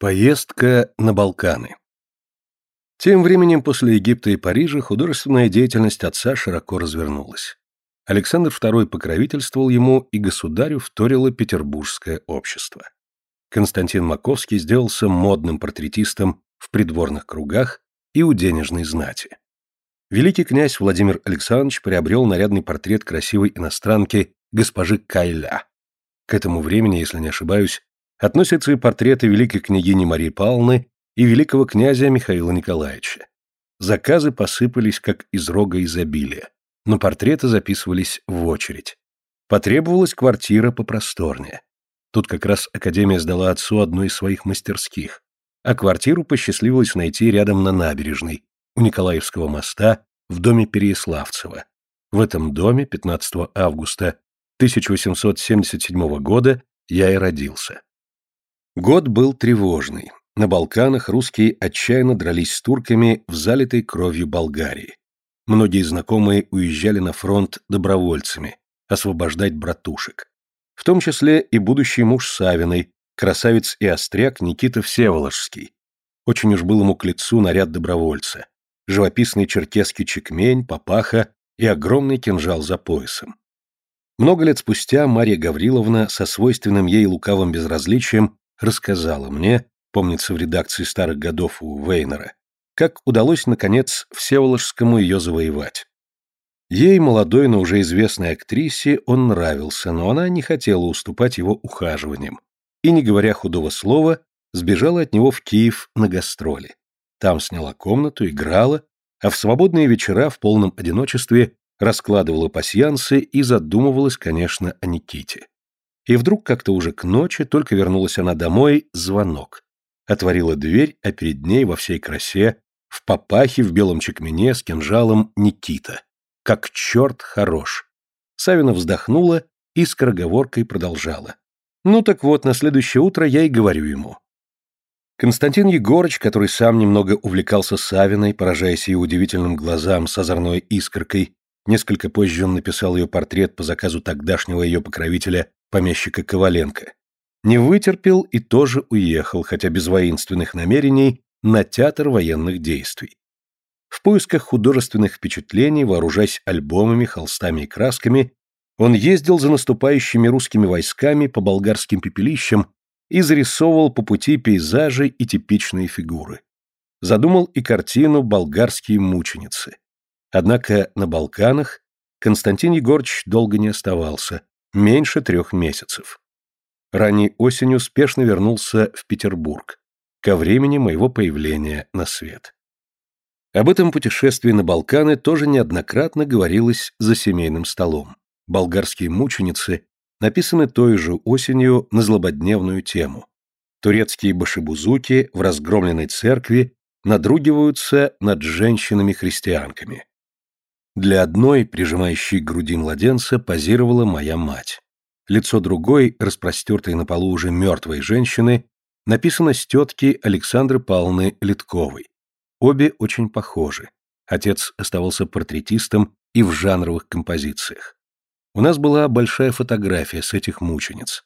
Поездка на Балканы Тем временем после Египта и Парижа художественная деятельность отца широко развернулась. Александр II покровительствовал ему, и государю вторило петербургское общество. Константин Маковский сделался модным портретистом в придворных кругах и у денежной знати. Великий князь Владимир Александрович приобрел нарядный портрет красивой иностранки госпожи Кайля. К этому времени, если не ошибаюсь, относятся и портреты великой княгини Марии Павловны и великого князя Михаила Николаевича. Заказы посыпались, как из рога изобилия, но портреты записывались в очередь. Потребовалась квартира попросторнее. Тут как раз Академия сдала отцу одну из своих мастерских, а квартиру посчастливилось найти рядом на набережной, у Николаевского моста, в доме Переяславцева. В этом доме 15 августа 1877 года я и родился. Год был тревожный. На Балканах русские отчаянно дрались с турками в залитой кровью Болгарии. Многие знакомые уезжали на фронт добровольцами, освобождать братушек. В том числе и будущий муж Савиной, красавец и остряк Никита Всеволожский. Очень уж был ему к лицу наряд добровольца. Живописный черкесский чекмень, папаха и огромный кинжал за поясом. Много лет спустя Мария Гавриловна со свойственным ей лукавым безразличием рассказала мне, помнится в редакции старых годов у Вейнера, как удалось, наконец, Всеволожскому ее завоевать. Ей, молодой, но уже известной актрисе, он нравился, но она не хотела уступать его ухаживаниям и, не говоря худого слова, сбежала от него в Киев на гастроли. Там сняла комнату, играла, а в свободные вечера в полном одиночестве раскладывала пасьянсы и задумывалась, конечно, о Никите. И вдруг как-то уже к ночи, только вернулась она домой, звонок. Отворила дверь, а перед ней во всей красе, в папахе, в белом чекмене, с кинжалом Никита. Как черт хорош. Савина вздохнула и скороговоркой продолжала. Ну так вот, на следующее утро я и говорю ему. Константин Егорыч, который сам немного увлекался Савиной, поражаясь ее удивительным глазам с озорной искоркой, несколько позже он написал ее портрет по заказу тогдашнего ее покровителя помещика Коваленко. Не вытерпел и тоже уехал, хотя без воинственных намерений, на театр военных действий. В поисках художественных впечатлений, вооружаясь альбомами, холстами и красками, он ездил за наступающими русскими войсками по болгарским пепелищам и зарисовывал по пути пейзажи и типичные фигуры. Задумал и картину «Болгарские мученицы». Однако на Балканах Константин Егорович долго не оставался, меньше трех месяцев. Ранней осенью спешно вернулся в Петербург, ко времени моего появления на свет. Об этом путешествии на Балканы тоже неоднократно говорилось за семейным столом. Болгарские мученицы написаны той же осенью на злободневную тему. Турецкие башибузуки в разгромленной церкви надругиваются над женщинами-христианками. Для одной, прижимающей к груди младенца, позировала моя мать. Лицо другой, распростертой на полу уже мертвой женщины, написано с тетки Александры Павловны Литковой. Обе очень похожи. Отец оставался портретистом и в жанровых композициях. У нас была большая фотография с этих мучениц.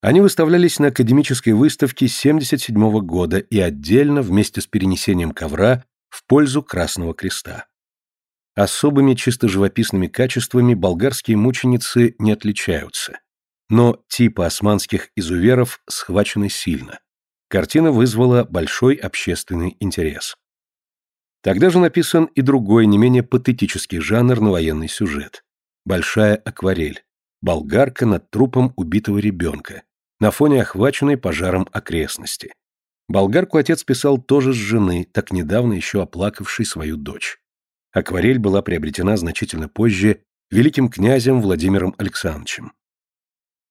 Они выставлялись на академической выставке 1977 года и отдельно вместе с перенесением ковра в пользу Красного Креста. Особыми чисто живописными качествами болгарские мученицы не отличаются. Но типы османских изуверов схвачены сильно. Картина вызвала большой общественный интерес. Тогда же написан и другой, не менее патетический жанр на военный сюжет. Большая акварель. Болгарка над трупом убитого ребенка. На фоне охваченной пожаром окрестности. Болгарку отец писал тоже с жены, так недавно еще оплакавшей свою дочь. Акварель была приобретена значительно позже великим князем Владимиром Александровичем.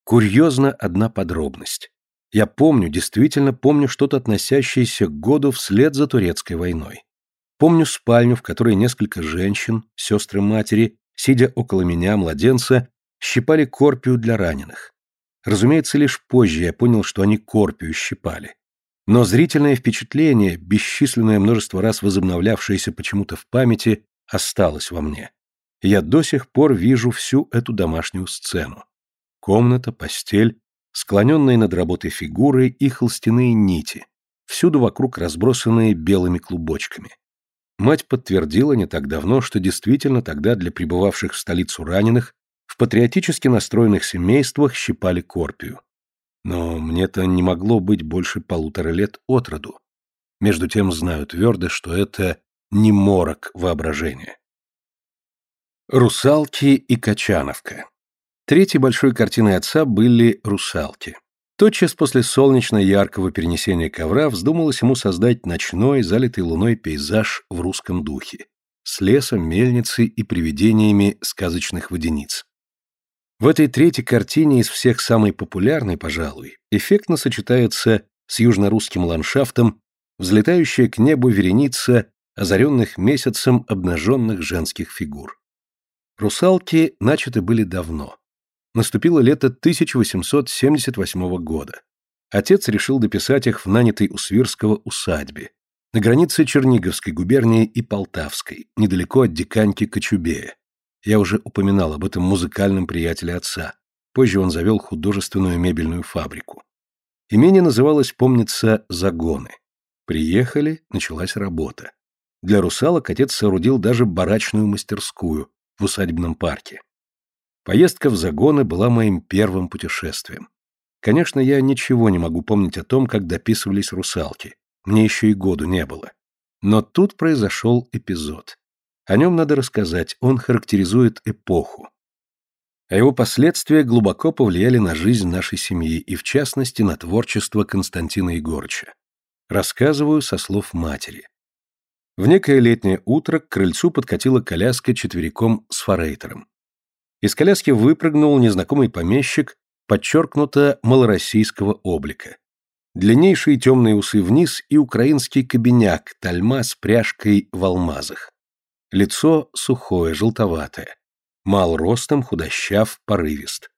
Курьезна одна подробность. Я помню, действительно помню что-то относящееся к году вслед за турецкой войной. Помню спальню, в которой несколько женщин, сестры матери, сидя около меня, младенца, щипали корпию для раненых. Разумеется, лишь позже я понял, что они корпию щипали. Но зрительное впечатление, бесчисленное множество раз возобновлявшееся почему-то в памяти, осталось во мне. Я до сих пор вижу всю эту домашнюю сцену. Комната, постель, склоненные над работой фигуры и холстяные нити, всюду вокруг разбросанные белыми клубочками. Мать подтвердила не так давно, что действительно тогда для прибывавших в столицу раненых в патриотически настроенных семействах щипали корпию. Но мне-то не могло быть больше полутора лет от роду. Между тем знаю твердо, что это не морок воображения. Русалки и Качановка. Третьей большой картиной отца были «Русалки». Тотчас после солнечно-яркого перенесения ковра вздумалось ему создать ночной, залитый луной пейзаж в русском духе, с лесом, мельницей и привидениями сказочных водяниц. В этой третьей картине из всех самой популярной, пожалуй, эффектно сочетается с южно-русским ландшафтом взлетающая к небу вереница озаренных месяцем обнаженных женских фигур. Русалки начаты были давно. Наступило лето 1878 года. Отец решил дописать их в нанятой у Свирского усадьбе, на границе Черниговской губернии и Полтавской, недалеко от диканьки Кочубея. Я уже упоминал об этом музыкальном приятеле отца. Позже он завел художественную мебельную фабрику. Имение называлось, помнится, «Загоны». Приехали, началась работа. Для русалок отец соорудил даже барачную мастерскую в усадебном парке. Поездка в загоны была моим первым путешествием. Конечно, я ничего не могу помнить о том, как дописывались русалки. Мне еще и году не было. Но тут произошел эпизод. О нем надо рассказать, он характеризует эпоху. А его последствия глубоко повлияли на жизнь нашей семьи и, в частности, на творчество Константина Егорыча. Рассказываю со слов матери. В некое летнее утро к крыльцу подкатила коляска четвериком с форейтером. Из коляски выпрыгнул незнакомый помещик, подчеркнуто малороссийского облика. Длиннейшие темные усы вниз и украинский кабиняк, тальма с пряжкой в алмазах. Лицо сухое, желтоватое. Мал ростом, худощав, порывист.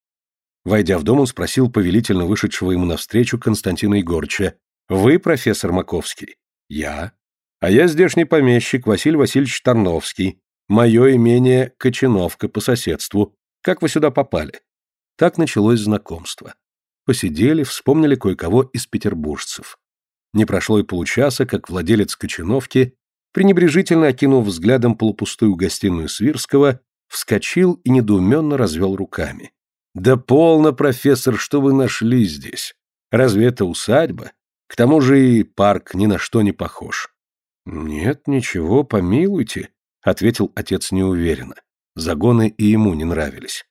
Войдя в дом, он спросил повелительно вышедшего ему навстречу Константина Егорыча. «Вы профессор Маковский?» «Я». «А я здешний помещик Василий Васильевич Тарновский. Мое имение Кочиновка по соседству. Как вы сюда попали? Так началось знакомство. Посидели, вспомнили кое-кого из петербуржцев. Не прошло и получаса, как владелец Кочиновки, пренебрежительно окинув взглядом полупустую гостиную Свирского, вскочил и недоуменно развел руками. «Да полно, профессор, что вы нашли здесь? Разве это усадьба? К тому же и парк ни на что не похож». «Нет, ничего, помилуйте», — ответил отец неуверенно. Загоны и ему не нравились.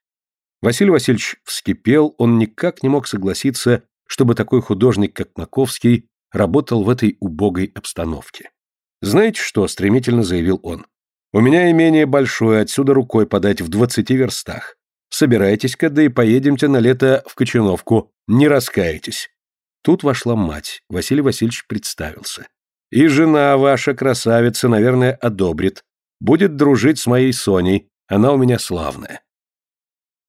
Василий Васильевич вскипел, он никак не мог согласиться, чтобы такой художник, как Маковский, работал в этой убогой обстановке. «Знаете что?» — стремительно заявил он. «У меня имение большое, отсюда рукой подать в двадцати верстах. Собирайтесь-ка, да и поедемте на лето в Кочановку. Не раскаетесь». Тут вошла мать. Василий Васильевич представился. «И жена ваша, красавица, наверное, одобрит. Будет дружить с моей Соней, она у меня славная.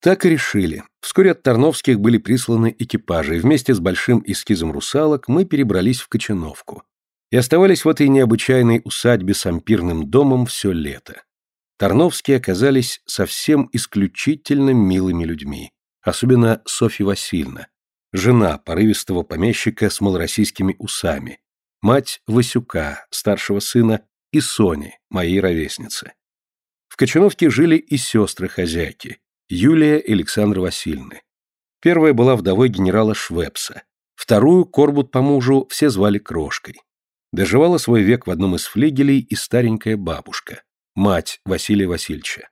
Так и решили. Вскоре от Тарновских были присланы экипажи, и вместе с большим эскизом русалок мы перебрались в Кочановку. И оставались в этой необычайной усадьбе с ампирным домом все лето. Тарновские оказались совсем исключительно милыми людьми, особенно Софья Васильевна, жена порывистого помещика с малороссийскими усами, мать Васюка, старшего сына, и Сони, моей ровесницы. В Кочановке жили и сестры-хозяйки, Юлия и Александра Васильевны. Первая была вдовой генерала Швепса, вторую, Корбут по мужу, все звали Крошкой. Доживала свой век в одном из флигелей и старенькая бабушка, мать Василия Васильевича.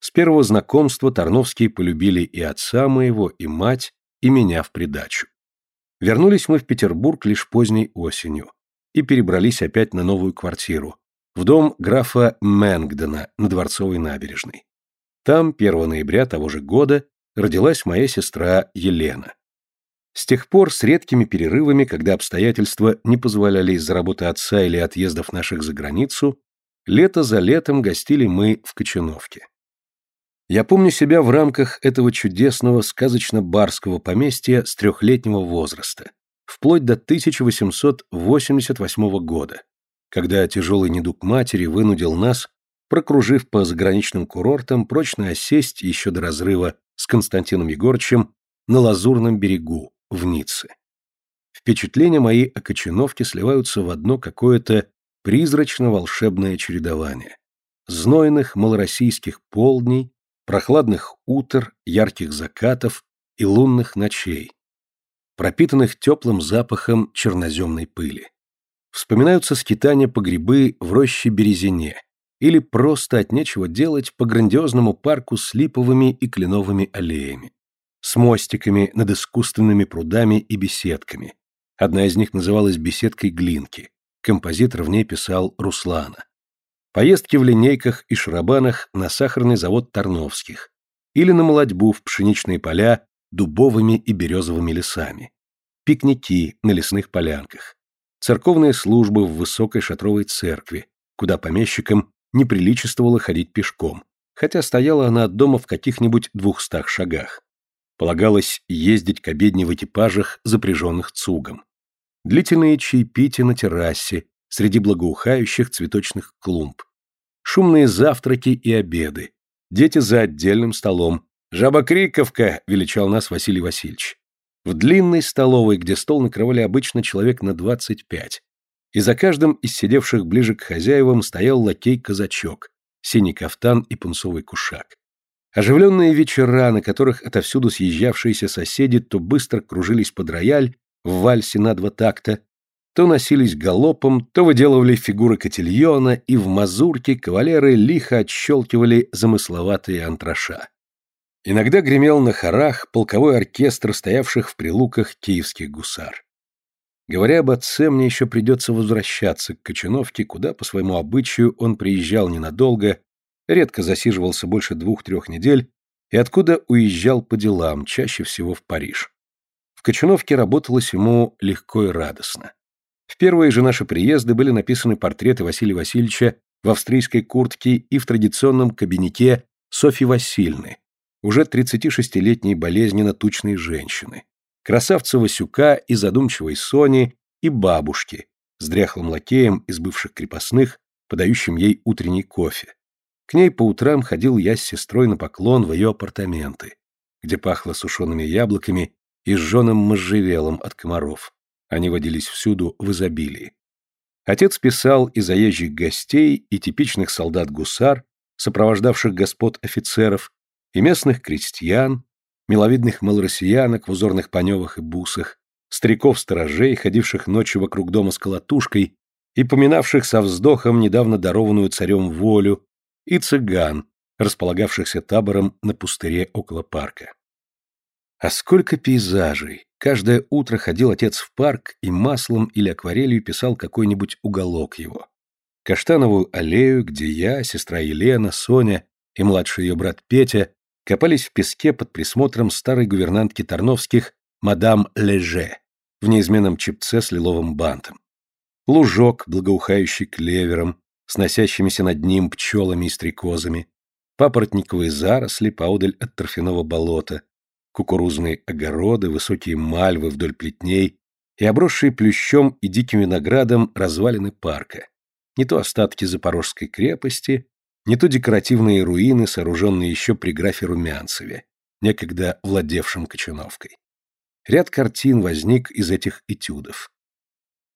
С первого знакомства Тарновские полюбили и отца моего, и мать, и меня в придачу. Вернулись мы в Петербург лишь поздней осенью и перебрались опять на новую квартиру, в дом графа Мэнгдена на Дворцовой набережной. Там 1 ноября того же года родилась моя сестра Елена. С тех пор с редкими перерывами, когда обстоятельства не позволяли из-за работы отца или отъездов наших за границу, лето за летом гостили мы в Кочановке. Я помню себя в рамках этого чудесного сказочно-барского поместья с трехлетнего возраста, вплоть до 1888 года, когда тяжелый недуг матери вынудил нас, прокружив по заграничным курортам, прочно осесть еще до разрыва с Константином Егорычем на Лазурном берегу, в Ницце. Впечатления мои о Кочановке сливаются в одно какое-то призрачно-волшебное чередование. Знойных малороссийских полдней, прохладных утр, ярких закатов и лунных ночей, пропитанных теплым запахом черноземной пыли. Вспоминаются скитания по грибы в роще Березине или просто от нечего делать по грандиозному парку с липовыми и кленовыми аллеями, с мостиками над искусственными прудами и беседками. Одна из них называлась «Беседкой Глинки». Композитор в ней писал Руслана. Поездки в линейках и шарабанах на сахарный завод Тарновских или на молодьбу в пшеничные поля дубовыми и березовыми лесами. Пикники на лесных полянках. Церковные службы в высокой шатровой церкви, куда помещикам не приличествовало ходить пешком, хотя стояла она от дома в каких-нибудь двухстах шагах. Полагалось ездить к обедне в экипажах, запряженных цугом. Длительные чаепития на террасе, среди благоухающих цветочных клумб. Шумные завтраки и обеды. Дети за отдельным столом. «Жаба-криковка!» — величал нас Василий Васильевич. В длинной столовой, где стол накрывали обычно человек на двадцать пять, и за каждым из сидевших ближе к хозяевам стоял лакей-казачок, синий кафтан и пунцовый кушак. Оживленные вечера, на которых отовсюду съезжавшиеся соседи то быстро кружились под рояль в вальсе на два такта, то носились галопом, то выделывали фигуры котельона, и в мазурке кавалеры лихо отщелкивали замысловатые антраша. Иногда гремел на хорах полковой оркестр стоявших в прилуках киевских гусар. Говоря об отце, мне еще придется возвращаться к Кочановке, куда, по своему обычаю, он приезжал ненадолго, редко засиживался больше двух-трех недель, и откуда уезжал по делам, чаще всего в Париж. В Кочановке работалось ему легко и радостно. В первые же наши приезды были написаны портреты Василия Васильевича в австрийской куртке и в традиционном кабинете Софьи Васильны, уже 36-летней болезненно-тучной женщины красавца Васюка и задумчивой Сони, и бабушки, с дряхлым лакеем из бывших крепостных, подающим ей утренний кофе. К ней по утрам ходил я с сестрой на поклон в ее апартаменты, где пахло сушеными яблоками и сжженным можжевелом от комаров. Они водились всюду в изобилии. Отец писал и заезжих гостей, и типичных солдат-гусар, сопровождавших господ офицеров, и местных крестьян, миловидных малороссиянок в узорных паневах и бусах, стариков-сторожей, ходивших ночью вокруг дома с колотушкой и поминавших со вздохом недавно дарованную царем волю, и цыган, располагавшихся табором на пустыре около парка. А сколько пейзажей! Каждое утро ходил отец в парк и маслом или акварелью писал какой-нибудь уголок его. Каштановую аллею, где я, сестра Елена, Соня и младший ее брат Петя копались в песке под присмотром старой гувернантки Тарновских мадам Леже в неизменном чипце с лиловым бантом. Лужок, благоухающий клевером, с носящимися над ним пчелами и стрекозами, папоротниковые заросли поодаль от торфяного болота, кукурузные огороды, высокие мальвы вдоль плетней и обросшие плющом и диким виноградом развалины парка, не то остатки Запорожской крепости, не то декоративные руины, сооруженные еще при графе Румянцеве, некогда владевшем Кочановкой. Ряд картин возник из этих этюдов.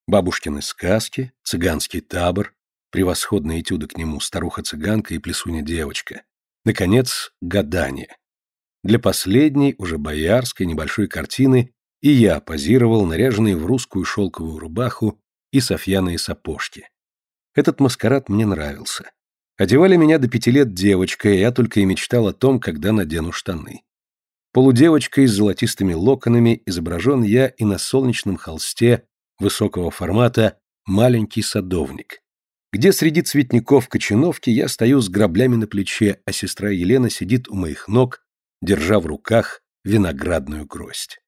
Бабушкины сказки, цыганский табор, превосходные этюды к нему, старуха-цыганка и плесуня-девочка. Наконец, гадание. Для последней, уже боярской, небольшой картины и я позировал, наряженный в русскую шелковую рубаху и софьяные сапожки. Этот маскарад мне нравился. Одевали меня до пяти лет девочкой, и я только и мечтал о том, когда надену штаны. Полудевочкой с золотистыми локонами изображен я и на солнечном холсте высокого формата «Маленький садовник», где среди цветников кочановки я стою с граблями на плече, а сестра Елена сидит у моих ног, держа в руках виноградную гроздь.